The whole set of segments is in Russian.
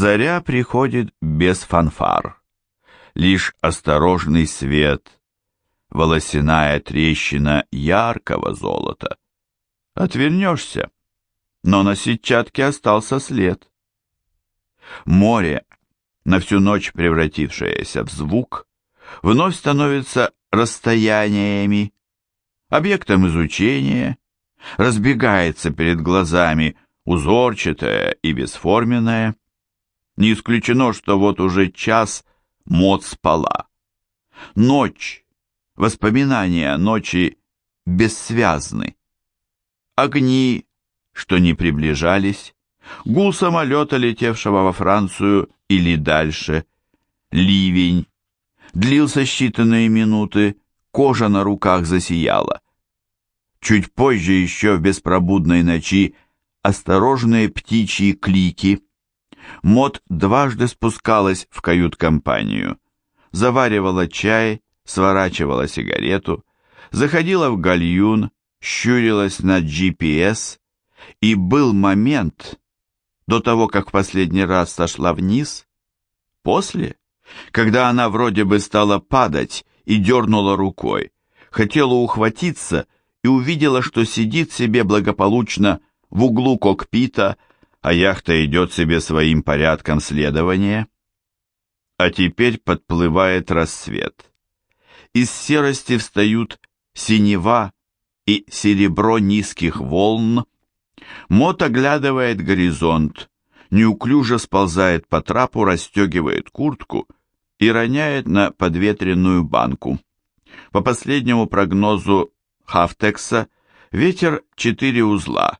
Заря приходит без фанфар. Лишь осторожный свет, волосяная трещина яркого золота. Отвернешься, но на сетчатке остался след. Море, на всю ночь превратившееся в звук, вновь становится расстояниями, объектом изучения, разбегается перед глазами узорчатое и бесформенное. Не исключено, что вот уже час мод спала. Ночь, воспоминания ночи бессвязны. Огни, что не приближались, гул самолета, летевшего во Францию или дальше, ливень, длился считанные минуты, кожа на руках засияла. Чуть позже еще в беспробудной ночи осторожные птичьи клики. Мод дважды спускалась в кают-компанию, заваривала чай, сворачивала сигарету, заходила в гальюн, щурилась на GPS, и был момент, до того, как в последний раз сошла вниз, после, когда она вроде бы стала падать и дернула рукой, хотела ухватиться и увидела, что сидит себе благополучно в углу кокпита, а яхта идет себе своим порядком следования. А теперь подплывает рассвет. Из серости встают синева и серебро низких волн. Мот оглядывает горизонт, неуклюже сползает по трапу, расстегивает куртку и роняет на подветренную банку. По последнему прогнозу Хафтекса ветер 4 узла,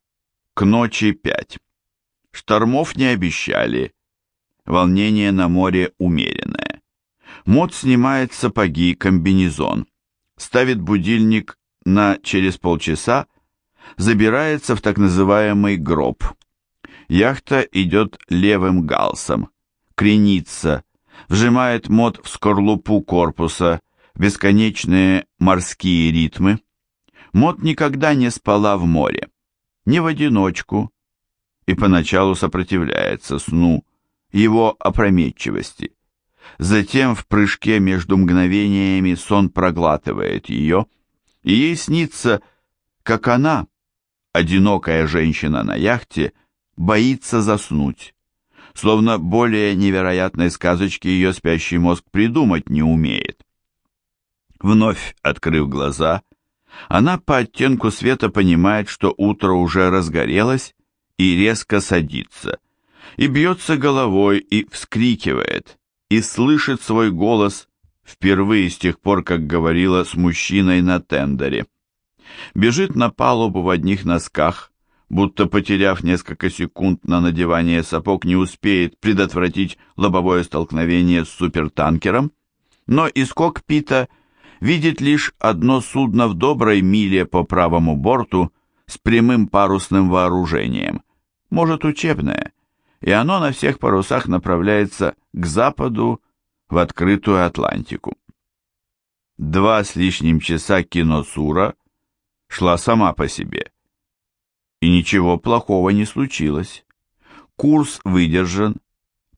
к ночи 5. Штормов не обещали, волнение на море умеренное. Мод снимает сапоги, комбинезон, ставит будильник на через полчаса, забирается в так называемый гроб. Яхта идет левым галсом, кренится, вжимает мод в скорлупу корпуса, бесконечные морские ритмы. Мод никогда не спала в море, не в одиночку, и поначалу сопротивляется сну, его опрометчивости. Затем в прыжке между мгновениями сон проглатывает ее, и ей снится, как она, одинокая женщина на яхте, боится заснуть. Словно более невероятной сказочки ее спящий мозг придумать не умеет. Вновь открыв глаза, она по оттенку света понимает, что утро уже разгорелось и резко садится, и бьется головой, и вскрикивает, и слышит свой голос впервые с тех пор, как говорила с мужчиной на тендере. Бежит на палубу в одних носках, будто потеряв несколько секунд на надевание сапог, не успеет предотвратить лобовое столкновение с супертанкером, но из кокпита видит лишь одно судно в доброй миле по правому борту с прямым парусным вооружением, может учебное, и оно на всех парусах направляется к западу в открытую Атлантику. Два с лишним часа киносура шла сама по себе. И ничего плохого не случилось. Курс выдержан,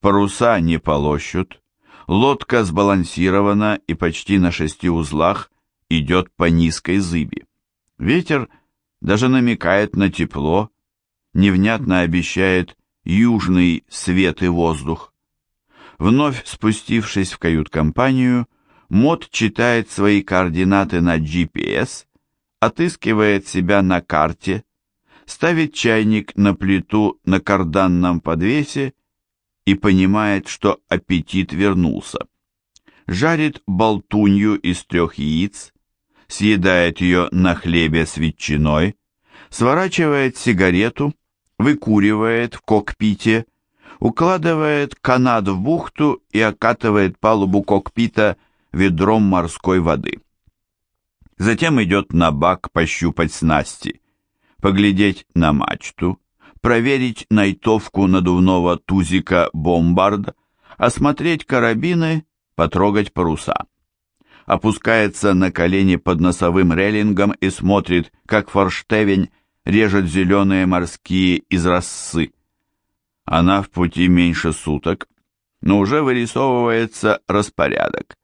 паруса не полощут, лодка сбалансирована и почти на шести узлах идет по низкой зыби. Ветер даже намекает на тепло, невнятно обещает южный свет и воздух. Вновь спустившись в кают-компанию, Мод читает свои координаты на GPS отыскивает себя на карте, ставит чайник на плиту на карданном подвесе и понимает, что аппетит вернулся. Жарит болтунью из трех яиц, съедает ее на хлебе с ветчиной, сворачивает сигарету, выкуривает в кокпите, укладывает канат в бухту и окатывает палубу кокпита ведром морской воды. Затем идет на бак пощупать снасти, поглядеть на мачту, проверить найтовку надувного тузика «Бомбард», осмотреть карабины, потрогать паруса. Опускается на колени под носовым рейлингом и смотрит, как форштевень режет зеленые морские из росы. Она в пути меньше суток, но уже вырисовывается распорядок.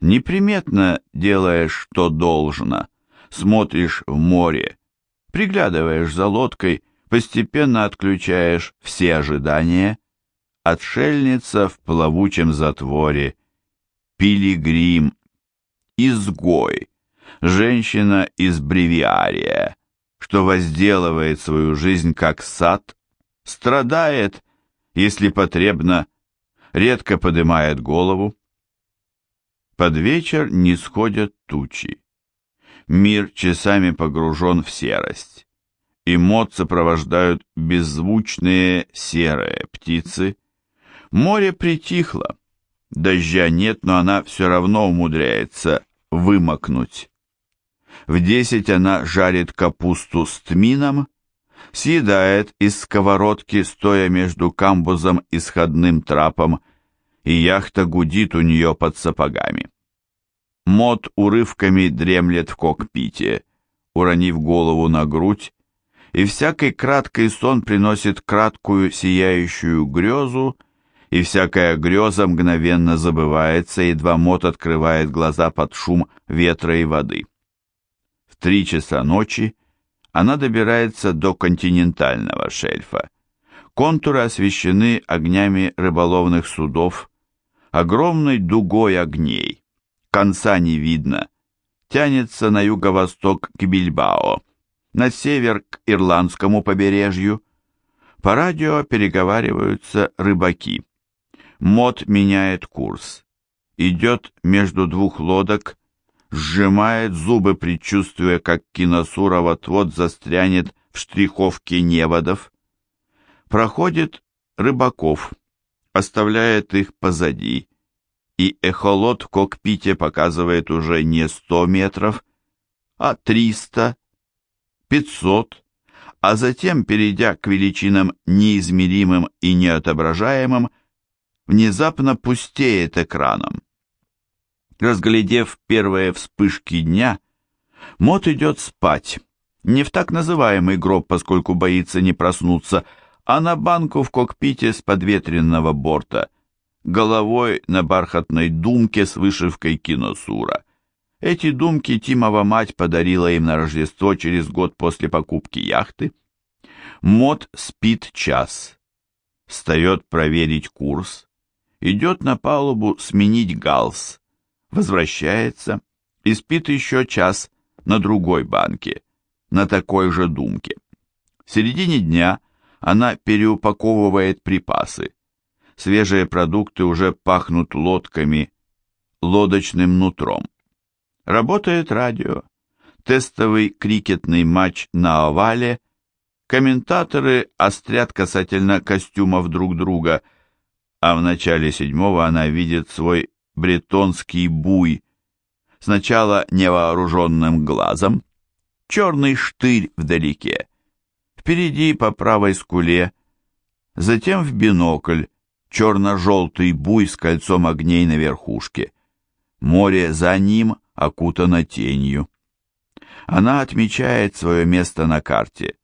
Неприметно делаешь, что должно, смотришь в море, приглядываешь за лодкой, постепенно отключаешь все ожидания. Отшельница в плавучем затворе, пилигрим, изгой, женщина из бревиария, что возделывает свою жизнь как сад, страдает, если потребно, редко поднимает голову. Под вечер не сходят тучи. Мир часами погружен в серость, и мод сопровождают беззвучные серые птицы. Море притихло, дождя нет, но она все равно умудряется вымокнуть. В десять она жарит капусту с тмином, съедает из сковородки, стоя между камбузом и сходным трапом, и яхта гудит у нее под сапогами. Мод урывками дремлет в кокпите, уронив голову на грудь, и всякий краткий сон приносит краткую сияющую грезу, и всякая греза мгновенно забывается, едва Мот открывает глаза под шум ветра и воды. Три часа ночи она добирается до континентального шельфа. Контуры освещены огнями рыболовных судов, огромной дугой огней. Конца не видно. Тянется на юго-восток к Бильбао, на север к ирландскому побережью. По радио переговариваются рыбаки. Мод меняет курс. Идет между двух лодок сжимает зубы, предчувствуя, как киносура вот-вот застрянет в штриховке неводов. Проходит рыбаков, оставляет их позади, и эхолот в кокпите показывает уже не сто метров, а триста, пятьсот, а затем, перейдя к величинам неизмеримым и неотображаемым, внезапно пустеет экраном. Разглядев первые вспышки дня, Мот идет спать, не в так называемый гроб, поскольку боится не проснуться, а на банку в кокпите с подветренного борта, головой на бархатной думке с вышивкой киносура. Эти думки Тимова мать подарила им на Рождество через год после покупки яхты. Мот спит час, встает проверить курс, идет на палубу сменить галс, возвращается и спит еще час на другой банке, на такой же думке. В середине дня она переупаковывает припасы. Свежие продукты уже пахнут лодками, лодочным нутром. Работает радио. Тестовый крикетный матч на овале. Комментаторы острят касательно костюмов друг друга, а в начале седьмого она видит свой бретонский буй, сначала невооруженным глазом, черный штырь вдалеке, впереди по правой скуле, затем в бинокль, черно-желтый буй с кольцом огней на верхушке. Море за ним окутано тенью. Она отмечает свое место на карте.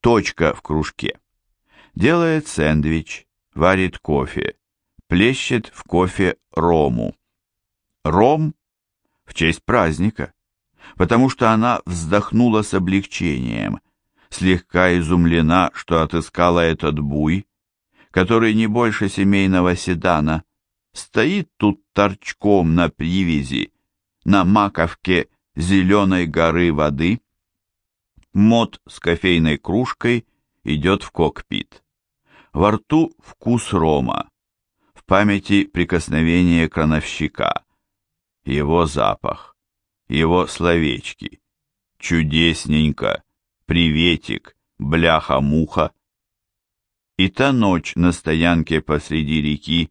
Точка в кружке. Делает сэндвич, варит кофе плещет в кофе рому. Ром в честь праздника, потому что она вздохнула с облегчением, слегка изумлена, что отыскала этот буй, который не больше семейного седана, стоит тут торчком на привязи, на маковке зеленой горы воды. Мод с кофейной кружкой идет в кокпит. Во рту вкус рома памяти прикосновение крановщика, его запах, его словечки, чудесненько, приветик, бляха-муха. И та ночь на стоянке посреди реки,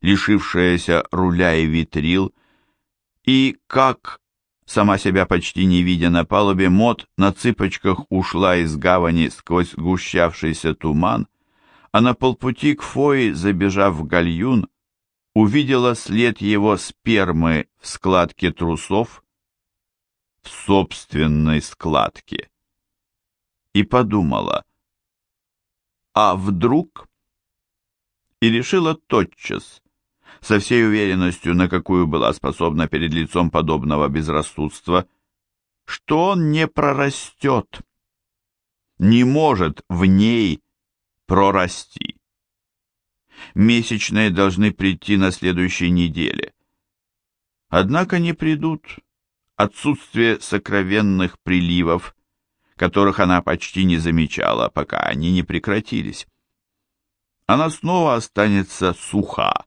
лишившаяся руля и витрил, и как, сама себя почти не видя на палубе, Мот на цыпочках ушла из гавани сквозь сгущавшийся туман, а на полпути к Фои, забежав в гальюн, увидела след его спермы в складке трусов, в собственной складке, и подумала, а вдруг... и решила тотчас, со всей уверенностью, на какую была способна перед лицом подобного безрассудства, что он не прорастет, не может в ней прорасти. Месячные должны прийти на следующей неделе. Однако не придут. Отсутствие сокровенных приливов, которых она почти не замечала, пока они не прекратились. Она снова останется суха,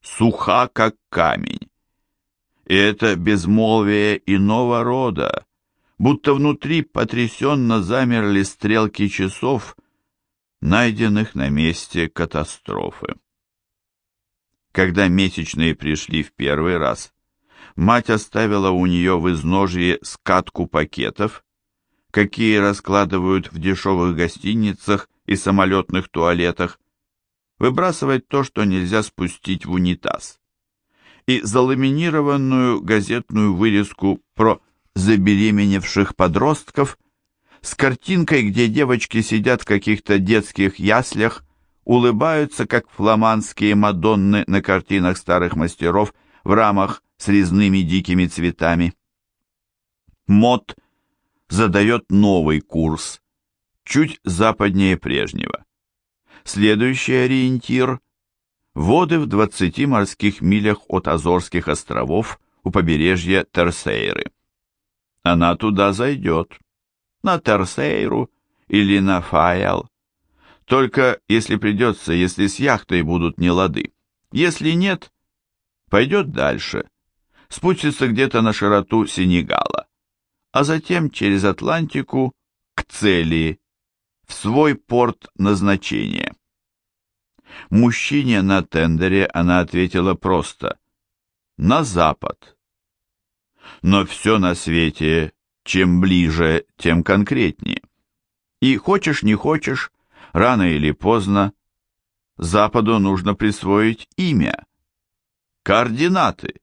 суха, как камень. И это безмолвие иного рода, будто внутри потрясенно замерли стрелки часов, найденных на месте катастрофы. Когда месячные пришли в первый раз, мать оставила у нее в изножье скатку пакетов, какие раскладывают в дешевых гостиницах и самолетных туалетах, выбрасывать то, что нельзя спустить в унитаз, и заламинированную газетную вырезку про забеременевших подростков с картинкой, где девочки сидят в каких-то детских яслях, улыбаются, как фламандские мадонны на картинах старых мастеров в рамах с резными дикими цветами. Мод задает новый курс, чуть западнее прежнего. Следующий ориентир – воды в 20 морских милях от Азорских островов у побережья Терсейры. Она туда зайдет, на Терсейру или на Фаял. Только если придется, если с яхтой будут не лады. Если нет, пойдет дальше, спустится где-то на широту Сенегала, а затем через Атлантику к цели, в свой порт назначения. Мужчине на тендере она ответила просто «на запад». Но все на свете, чем ближе, тем конкретнее. И хочешь не хочешь, рано или поздно, Западу нужно присвоить имя, координаты.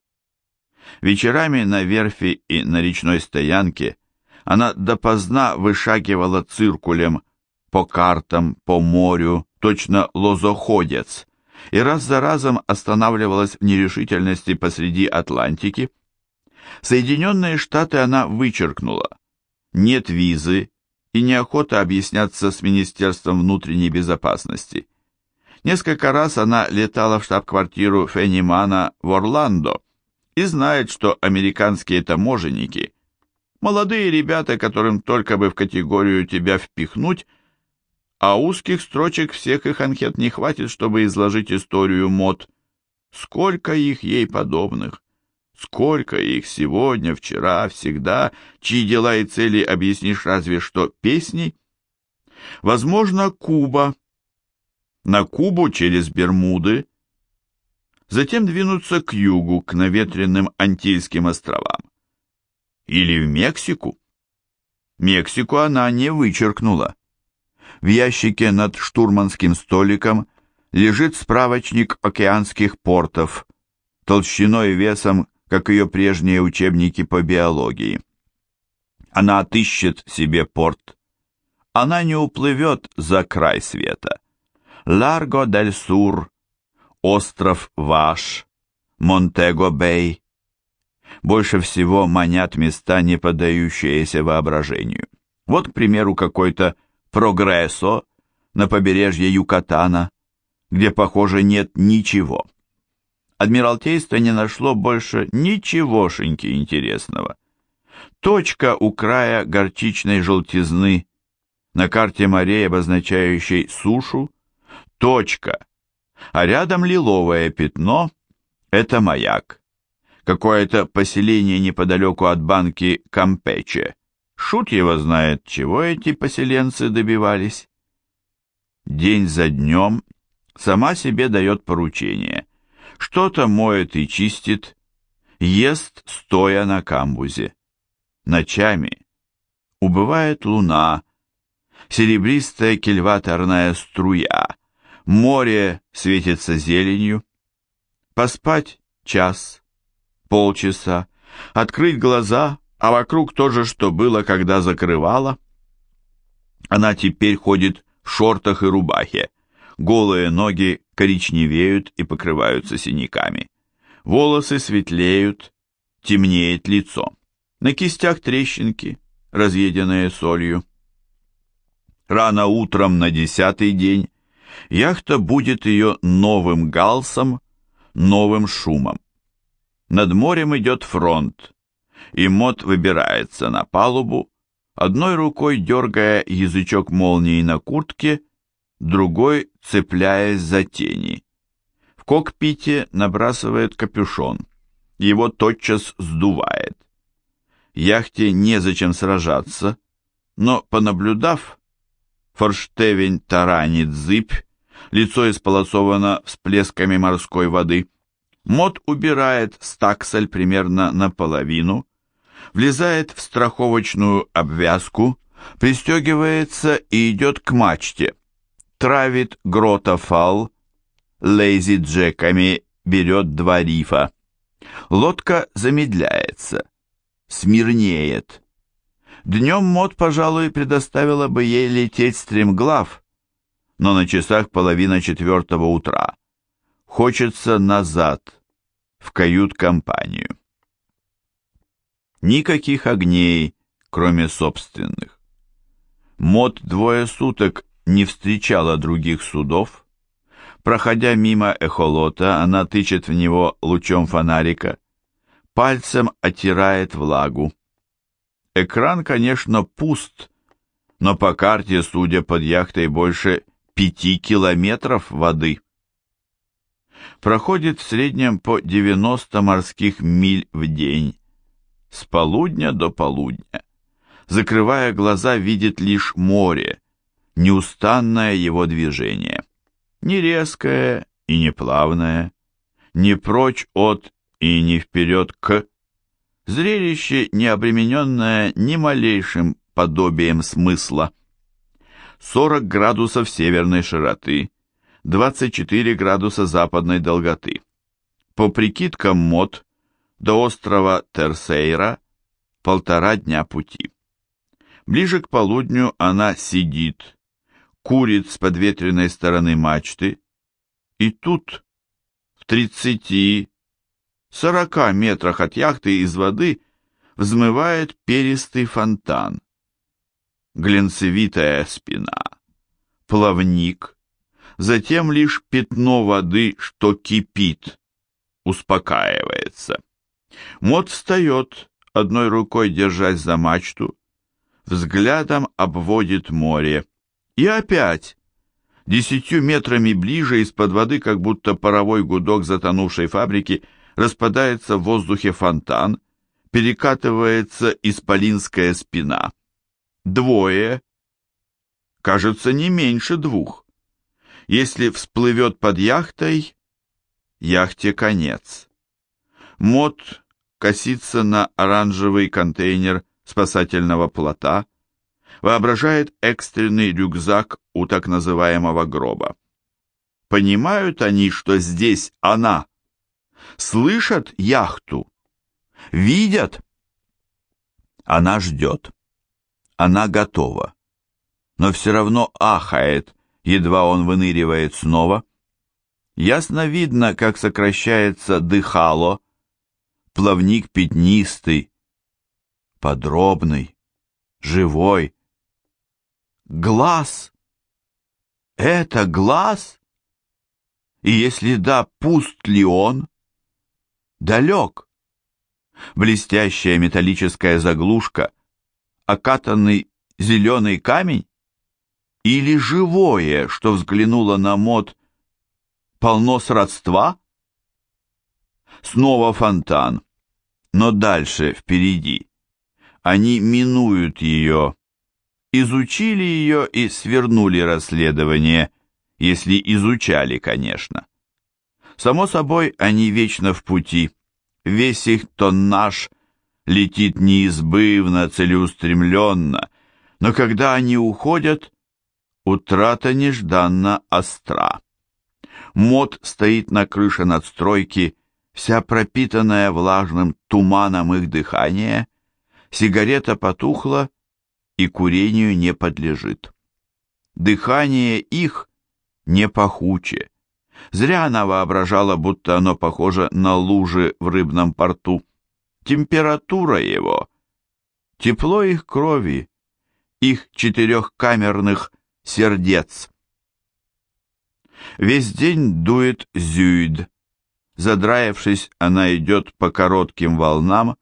Вечерами на верфи и на речной стоянке она допоздна вышагивала циркулем по картам, по морю, точно лозоходец, и раз за разом останавливалась в нерешительности посреди Атлантики. Соединенные Штаты она вычеркнула. Нет визы и неохота объясняться с Министерством внутренней безопасности. Несколько раз она летала в штаб-квартиру Феннимана в Орландо и знает, что американские таможенники – молодые ребята, которым только бы в категорию тебя впихнуть – а узких строчек всех их анкет не хватит, чтобы изложить историю мод. Сколько их ей подобных, сколько их сегодня, вчера, всегда, чьи дела и цели объяснишь разве что песней? Возможно, Куба. На Кубу через Бермуды, затем двинуться к югу, к наветренным Антильским островам. Или в Мексику. Мексику она не вычеркнула. В ящике над штурманским столиком лежит справочник океанских портов, толщиной и весом, как ее прежние учебники по биологии. Она отыщет себе порт. Она не уплывет за край света. Ларго дель Сур, остров Ваш, Монтего-Бэй. Больше всего манят места, не поддающиеся воображению. Вот, к примеру, какой-то Прогрессо на побережье Юкатана, где, похоже, нет ничего. Адмиралтейство не нашло больше ничегошеньки интересного. Точка у края горчичной желтизны на карте морей, обозначающей сушу, точка, а рядом лиловое пятно – это маяк. Какое-то поселение неподалеку от банки Кампече. Шут его знает, чего эти поселенцы добивались. День за днем сама себе дает поручение. Что-то моет и чистит, ест, стоя на камбузе. Ночами убывает луна, серебристая кильваторная струя, море светится зеленью. Поспать час, полчаса, открыть глаза, а вокруг то же, что было, когда закрывала. Она теперь ходит в шортах и рубахе, голые ноги коричневеют и покрываются синяками. Волосы светлеют, темнеет лицо. На кистях трещинки, разъеденные солью. Рано утром на десятый день яхта будет ее новым галсом, новым шумом. Над морем идет фронт, и Мот выбирается на палубу, одной рукой дергая язычок молнии на куртке, другой цепляясь за тени. В кокпите набрасывает капюшон, его тотчас сдувает. Яхте незачем сражаться, но, понаблюдав, форштевень таранит зыбь, лицо исполосовано всплесками морской воды. Мод убирает стаксель примерно наполовину, влезает в страховочную обвязку, пристегивается и идет к мачте. Травит гротофал, лейзи джеками, берет два рифа. Лодка замедляется, смирнеет. Днем Мод, пожалуй, предоставила бы ей лететь стремглав, но на часах половина четвертого утра. Хочется назад, в кают-компанию. Никаких огней, кроме собственных. Мод двое суток не встречала других судов. Проходя мимо эхолота, она тычет в него лучом фонарика, пальцем оттирает влагу. Экран, конечно, пуст, но по карте, судя под яхтой, больше пяти километров воды. Проходит в среднем по 90 морских миль в день с полудня до полудня. Закрывая глаза, видит лишь море, неустанное его движение. Не резкое и не плавное, не прочь от и не вперед к. Зрелище, не обремененное ни малейшим подобием смысла. 40 градусов северной широты, 24 градуса западной долготы. По прикидкам МОД, до острова Терсейра полтора дня пути. Ближе к полудню она сидит, курит с подветренной стороны мачты, и тут, в тридцати, сорока метрах от яхты из воды, взмывает перистый фонтан. Глянцевитая спина, плавник, затем лишь пятно воды, что кипит, успокаивается. Мот встает, одной рукой держась за мачту, взглядом обводит море. И опять, десятью метрами ближе из-под воды, как будто паровой гудок затонувшей фабрики, распадается в воздухе фонтан, перекатывается исполинская спина. Двое, кажется, не меньше двух. Если всплывет под яхтой, яхте конец. Мод косится на оранжевый контейнер спасательного плота, воображает экстренный рюкзак у так называемого гроба. Понимают они, что здесь она? Слышат яхту? Видят? Она ждет. Она готова. Но все равно ахает, едва он выныривает снова. Ясно видно, как сокращается дыхало, плавник пятнистый, подробный, живой. Глаз! Это глаз? И если да, пуст ли он? Далек. Блестящая металлическая заглушка, окатанный зеленый камень? Или живое, что взглянуло на мод, полно сродства? Снова фонтан. Но дальше, впереди. Они минуют ее. Изучили ее и свернули расследование, если изучали, конечно. Само собой, они вечно в пути. Весь их тоннаж летит неизбывно, целеустремленно, но когда они уходят, утрата нежданно остра. Мод стоит на крыше надстройки вся пропитанная влажным туманом их дыхания, сигарета потухла и курению не подлежит. Дыхание их не пахуче, Зря она воображала, будто оно похоже на лужи в рыбном порту. Температура его, тепло их крови, их четырехкамерных сердец. Весь день дует зюид. Задраившись, она идет по коротким волнам,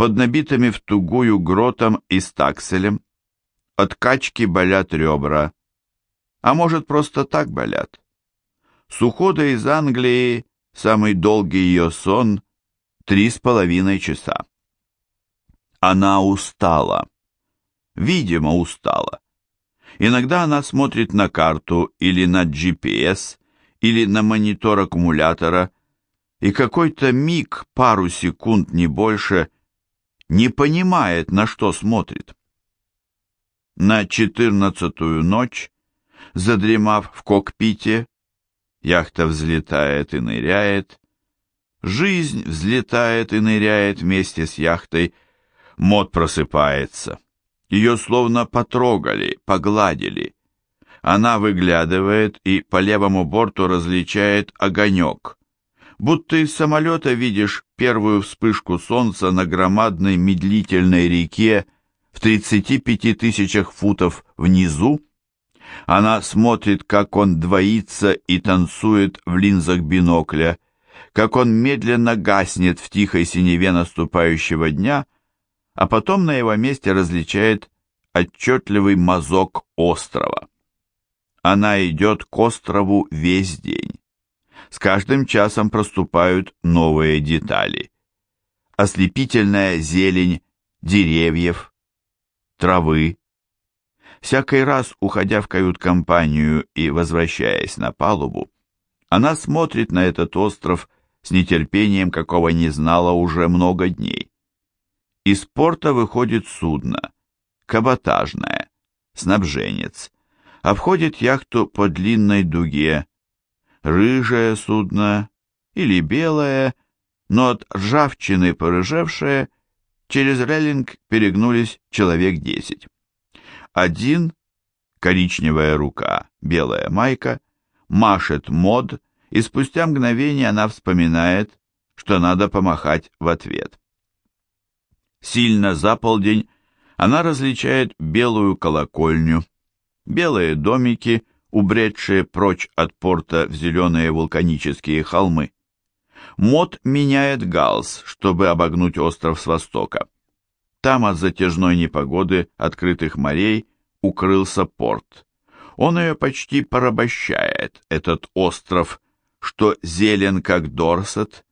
под набитыми в тугую гротом и стакселем. От качки болят ребра. А может, просто так болят. С ухода из Англии самый долгий ее сон — три с половиной часа. Она устала. Видимо, устала. Иногда она смотрит на карту или на GPS, или на монитор аккумулятора, и какой-то миг, пару секунд, не больше, не понимает, на что смотрит. На четырнадцатую ночь, задремав в кокпите, Яхта взлетает и ныряет. Жизнь взлетает и ныряет вместе с яхтой. Мод просыпается. Ее словно потрогали, погладили. Она выглядывает и по левому борту различает огонек. Будто из самолета видишь первую вспышку солнца на громадной медлительной реке в 35 тысячах футов внизу, она смотрит, как он двоится и танцует в линзах бинокля, как он медленно гаснет в тихой синеве наступающего дня, а потом на его месте различает отчетливый мазок острова. Она идет к острову весь день. С каждым часом проступают новые детали. Ослепительная зелень деревьев, травы, Всякий раз, уходя в кают-компанию и возвращаясь на палубу, она смотрит на этот остров с нетерпением, какого не знала уже много дней. Из порта выходит судно, каботажное, снабженец, обходит яхту по длинной дуге, рыжее судно или белое, но от ржавчины порыжевшее, через рейлинг перегнулись человек десять. Один, коричневая рука, белая майка, машет мод, и спустя мгновение она вспоминает, что надо помахать в ответ. Сильно за полдень она различает белую колокольню, белые домики, убредшие прочь от порта в зеленые вулканические холмы. Мод меняет галс, чтобы обогнуть остров с востока. Там от затяжной непогоды открытых морей укрылся порт. Он ее почти порабощает, этот остров, что зелен, как Дорсет,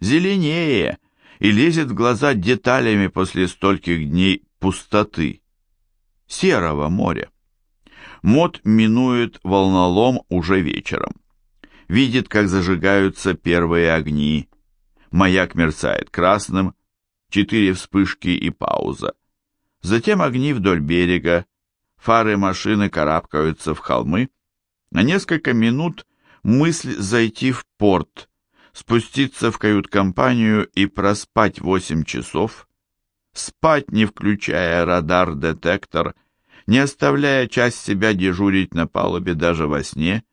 зеленее и лезет в глаза деталями после стольких дней пустоты, серого моря. Мод минует волнолом уже вечером. Видит, как зажигаются первые огни. Маяк мерцает красным, четыре вспышки и пауза. Затем огни вдоль берега, фары машины карабкаются в холмы. На несколько минут мысль зайти в порт, спуститься в кают-компанию и проспать восемь часов, спать, не включая радар-детектор, не оставляя часть себя дежурить на палубе даже во сне,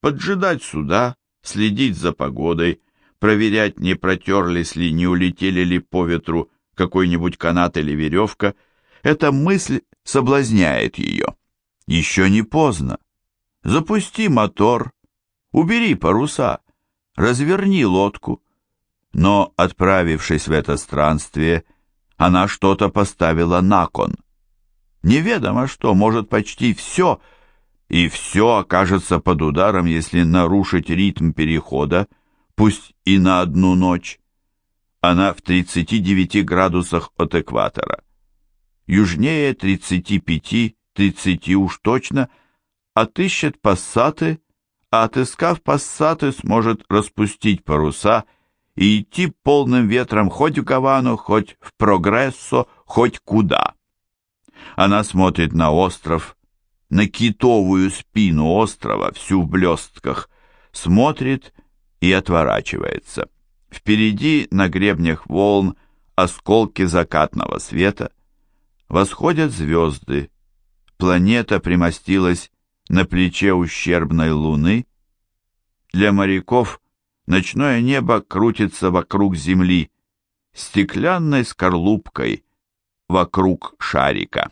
поджидать суда, следить за погодой, проверять, не протерлись ли, не улетели ли по ветру какой-нибудь канат или веревка, эта мысль соблазняет ее. Еще не поздно. Запусти мотор, убери паруса, разверни лодку. Но, отправившись в это странствие, она что-то поставила на кон. Неведомо что, может почти все, и все окажется под ударом, если нарушить ритм перехода, пусть и на одну ночь. Она в 39 градусах от экватора. Южнее 35-30 уж точно, отыщет пассаты, а отыскав пассаты, сможет распустить паруса и идти полным ветром хоть в Гавану, хоть в Прогрессо, хоть куда. Она смотрит на остров, на китовую спину острова, всю в блестках, смотрит и отворачивается. Впереди на гребнях волн осколки закатного света. Восходят звезды. Планета примостилась на плече ущербной луны. Для моряков ночное небо крутится вокруг Земли, стеклянной скорлупкой вокруг шарика.